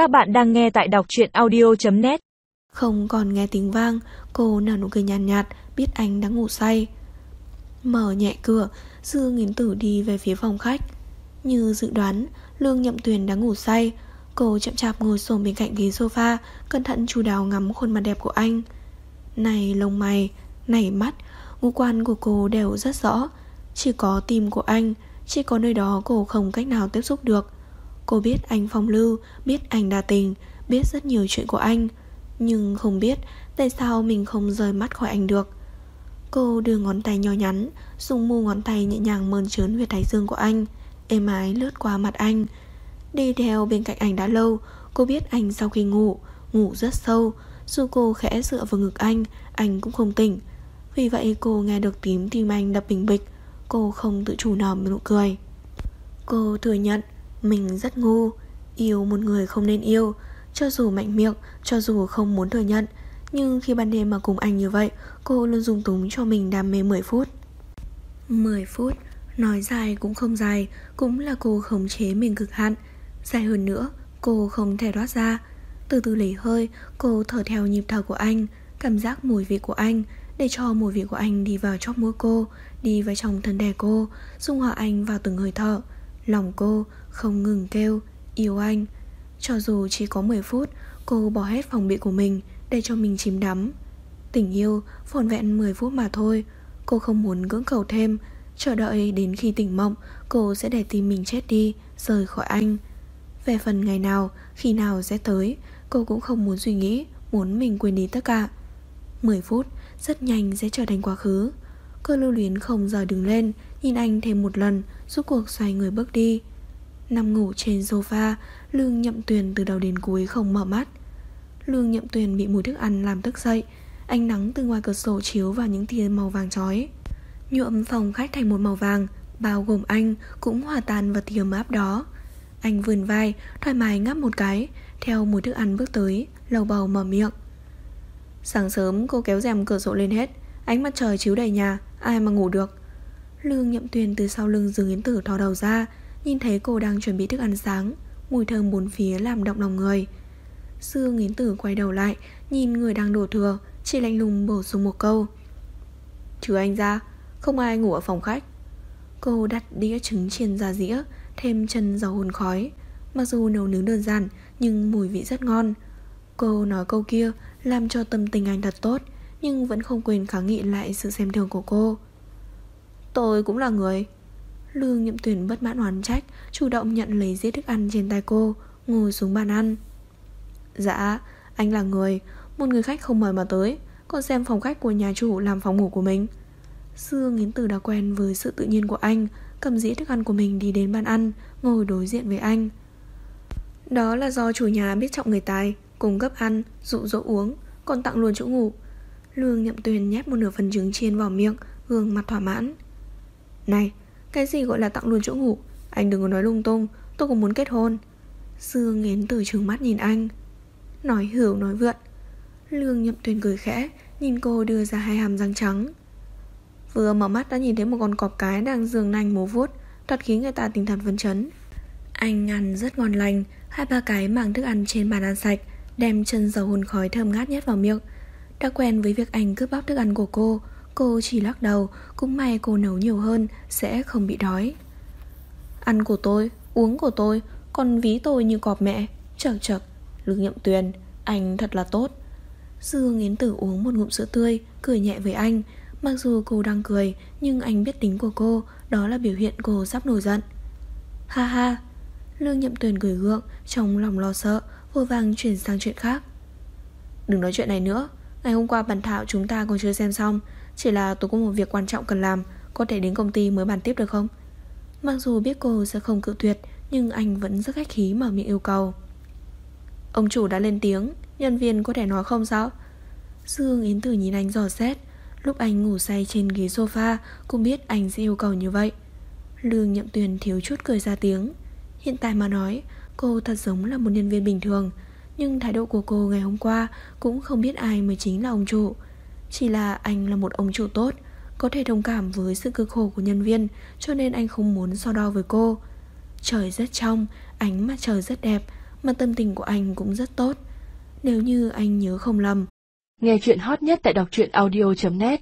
Các bạn đang nghe tại đọc truyện audio.net Không còn nghe tiếng vang Cô nở nụ cười nhàn nhạt, nhạt Biết anh đã ngủ say. Mở nhẹ cửa Dương nghiến Tử đi về phía phòng khách. Như dự đoán Lương Nhậm Tuyền đã ngủ say. Cô chậm chạp ngồi xổm bên cạnh ghế sofa Cẩn thận chú đáo ngắm khuôn mặt đẹp của anh. Này lông mày Này mắt Ngũ quan của cô đều rất rõ. Chỉ có tim của anh Chỉ có nơi đó cô không cách nào tiếp xúc được. Cô biết anh phong lưu, Biết anh đa tình, Biết rất nhiều chuyện của anh. Nhưng không biết tại sao mình không rời mắt khỏi anh được. Cô đưa ngón tay nhỏ nhắn, Dùng mu ngón tay nhẹ nhàng mơn trớn huyệt thái dương của anh, Êm ái lướt qua mặt anh. Đi theo bên cạnh anh đã lâu, Cô biết anh sau khi ngủ Ngủ rất sâu. Dù cô khẽ dựa vào ngực anh Anh cũng không tỉnh. Vì vậy cô nghe được tím tim anh đập bình bịch, Cô không tự chủ nở nụ cười. Cô thừa nhận mình rất ngu. Yêu một người không nên yêu. Cho dù mạnh miệng, Cho dù không muốn thừa nhận, Nhưng khi ban đêm mà cùng anh như vậy, Cô luôn dùng túng cho mình đam mê 10 phút. 10 phút? Nói dài cũng không dài, Cũng là cô khống chế mình cực hạn. Dài hơn nữa, Cô không thể thoát ra. Từ từ lấy hơi, Cô thở theo nhịp thở của anh, Cảm giác mùi vị của anh, Để cho mùi vị của anh đi vào chóp mũi cô, Đi vào trong thân thể cô, Dung hòa anh vào từng hơi thở. Lòng cô không ngừng kêu Yêu anh. Cho dù chỉ có 10 phút Cô bỏ hết phòng bị của mình Để cho mình chìm đắm. Tình yêu phồn vẹn 10 phút mà thôi Cô không muốn cưỡng cầu thêm. Chờ đợi đến khi tỉnh mộng Cô sẽ để tim mình chết đi Rời khỏi anh. Về phần ngày nào, khi nào sẽ tới Cô cũng không muốn suy nghĩ Muốn mình quên đi tất cả. 10 phút rất nhanh sẽ trở thành quá khứ. Cô lưu luyến không giờ đứng lên Nhìn anh thêm một lần Rút cuộc xoay người bước đi. Nằm ngủ trên sofa, Lương nhậm tuyền từ đầu đến cuối không mở mắt. Lương nhậm tuyền bị mùi thức ăn làm thức dậy, Ánh nắng từ ngoài cửa sổ chiếu vào những tia màu vàng chói. Nhuộm phòng khách thành một màu vàng, Bao gồm anh cũng hòa tan vào tia áp đó. Anh vườn vai, Thoải mái ngắp một cái, Theo mùi thức ăn bước tới, Lầu bầu mở miệng. Sáng sớm cô kéo rèm cửa sổ lên hết, Ánh mặt trời chiếu đầy nhà, Ai mà ngủ được? Lương nhậm tuyền từ sau lưng Dương Yến Tử thò đầu ra, Nhìn thấy cô đang chuẩn bị thức ăn sáng, Mùi thơm bốn phía làm động lòng người. Dương Yến Tử quay đầu lại, Nhìn người đang đổ thừa, Chỉ lạnh lùng bổ sung một câu. Trừ anh ra, Không ai ngủ ở phòng khách. Cô đặt đĩa trứng chiên ra dĩa, Thêm chân dầu hồn khói. Mặc dù nấu nướng đơn giản, Nhưng mùi vị rất ngon. Cô nói câu kia Làm cho tâm tình anh thật tốt, Nhưng vẫn không quên kháng nghị lại sự xem thường của cô. Tôi cũng là người. Lương nhậm tuyển bất mãn hoàn trách Chủ động nhận lấy dĩa thức ăn trên tay cô Ngồi xuống bàn ăn. Dạ anh là người. Một người khách không mời mà tới Còn xem phòng khách của nhà chủ làm phòng ngủ của mình. Dương Yến Tử đã quen với sự tự nhiên của anh Cầm dĩa thức ăn của mình đi đến bàn ăn Ngồi đối diện với anh. Đó là do chủ nhà biết trọng người tài cùng gấp ăn, dụ dỗ uống Còn tặng luôn chỗ ngủ. Lương nhậm tuyền nhét một nửa phần trứng chiên vào miệng Gương mặt thỏa mãn. Này, cái gì gọi là tặng luôn chỗ ngủ? Anh đừng có nói lung tung Tôi cũng muốn kết hôn. Dương nghiến từ trừng mắt nhìn anh. Nói hiểu nói vượn. Lương nhậm tuyền cười khẽ Nhìn cô đưa ra hai hàm răng trắng. Vừa mở mắt đã nhìn thấy một con cọp cái Đang dường nành mổ vuốt Thật khiến người ta tinh thần phấn chấn. Anh ăn rất ngon lành Hai ba cái mảng thức ăn trên bàn ăn sạch Đem chân dầu hồn khói thơm ngát nhét vào miệng. Đã quen với việc anh cướp bóc thức ăn của cô Cô chỉ lắc đầu Cũng may cô nấu nhiều hơn Sẽ không bị đói. Ăn của tôi, uống của tôi Còn ví tôi như cọp mẹ. Chật chật, lương nhậm tuyền Anh thật là tốt. Dương Yến Tử uống một ngụm sữa tươi Cười nhẹ với anh. Mặc dù cô đang cười Nhưng anh biết tính của cô Đó là biểu hiện cô sắp nổi giận. Ha ha Lương nhậm tuyền cười gượng Trong lòng lo sợ Vô vàng chuyển sang chuyện khác. Đừng nói chuyện này nữa Ngày hôm qua bản thảo chúng ta còn chưa xem xong, Chỉ là tôi có một việc quan trọng cần làm, Có thể đến công ty mới bàn tiếp được không? Mặc dù biết cô sẽ không cự tuyệt, Nhưng anh vẫn rất khách khí mở miệng yêu cầu. Ông chủ đã lên tiếng, Nhân viên có thể nói không sao? Dương Yến Tử nhìn anh dò xét, Lúc anh ngủ say trên ghế sofa Cũng biết anh sẽ yêu cầu như vậy. Lương nhậm tuyền thiếu chút cười ra tiếng. Hiện tại mà nói, Cô thật giống là một nhân viên bình thường nhưng thái độ của cô ngày hôm qua Cũng không biết ai mới chính là ông chủ. Chỉ là anh là một ông chủ tốt, Có thể thông cảm với sự cực khổ của nhân viên, Cho nên anh không muốn so đo với cô. Trời rất trong, Ánh mặt trời rất đẹp, Mà tâm tình của anh cũng rất tốt. Nếu như anh nhớ không lầm. Nghe chuyện hot nhất tại đọc truyện audio.net